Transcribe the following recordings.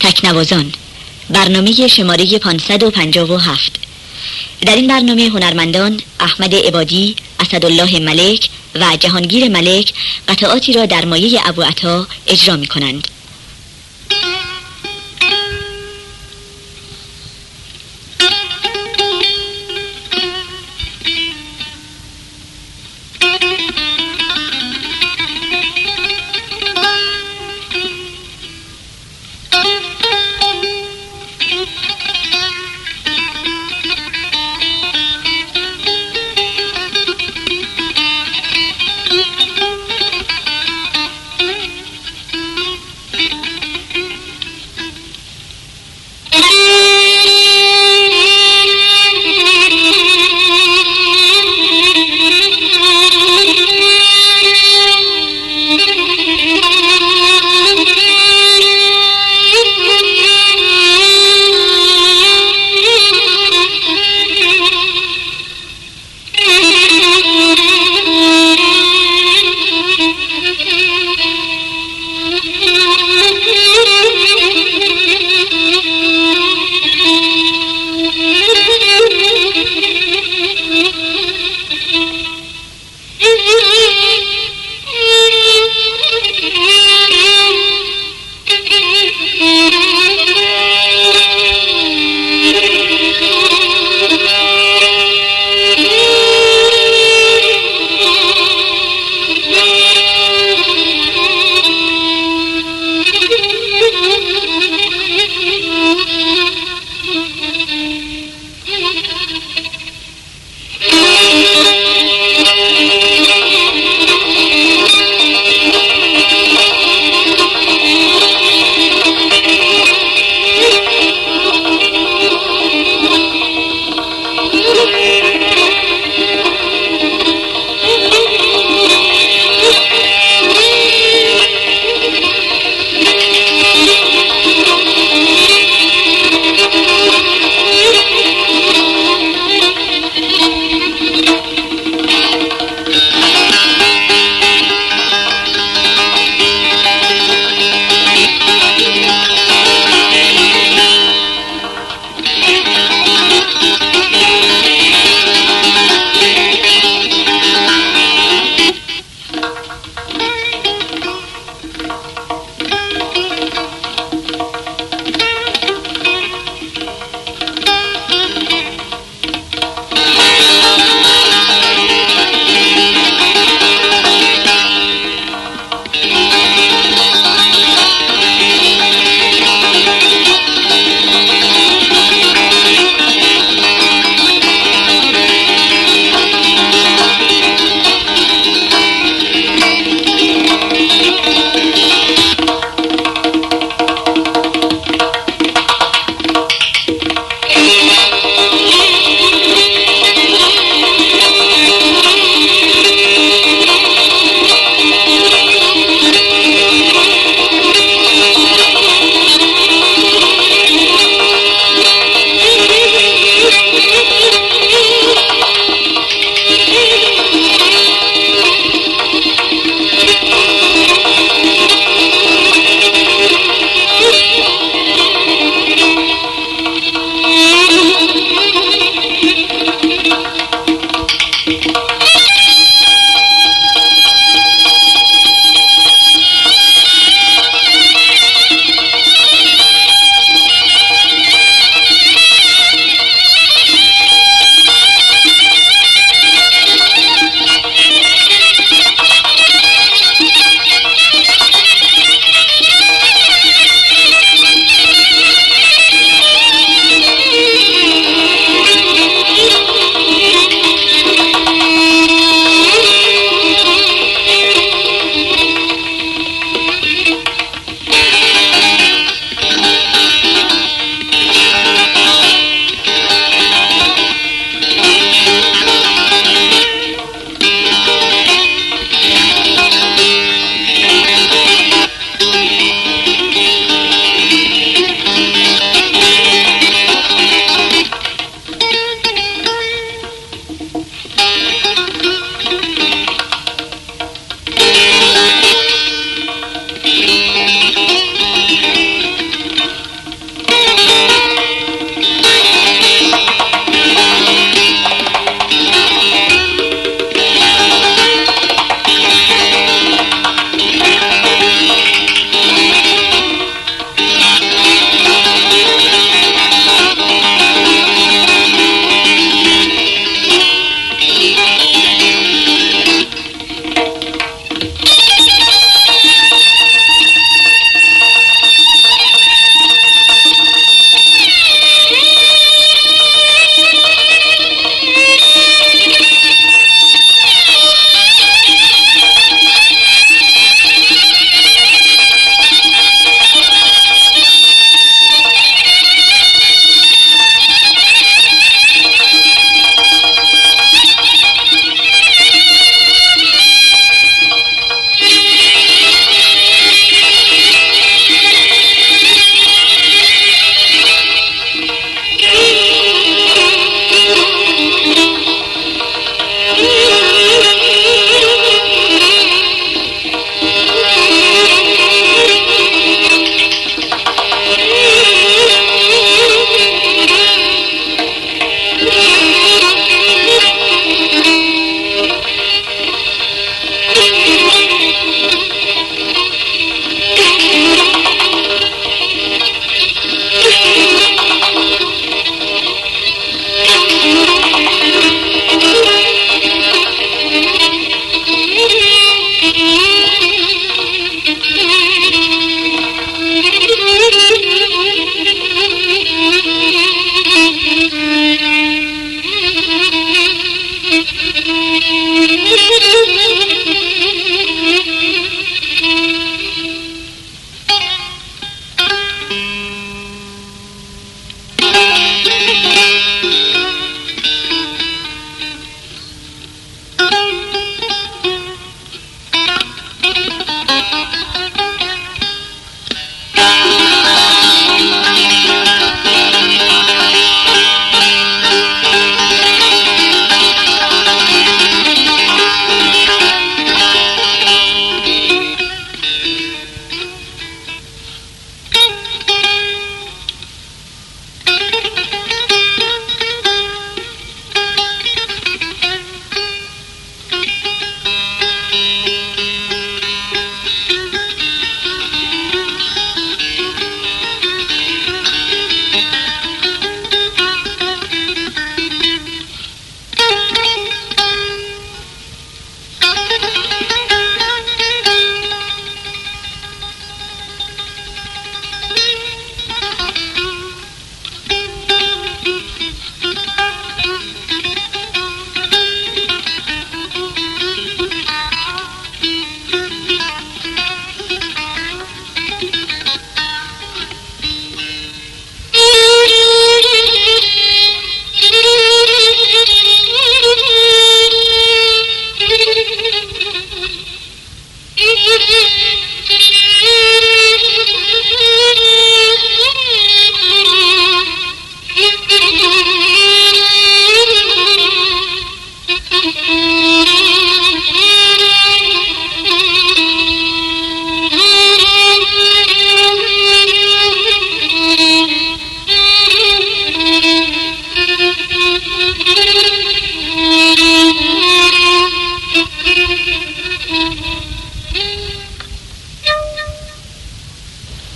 تکنوازان برنامه شماره 557 در این برنامه هنرمندان احمد عبادی، اسدالله ملک و جهانگیر ملک قطعاتی را در مایه ابو عطا اجرا می کنند.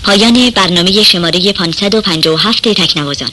پایان برنامه شماره 557 تکنوازان.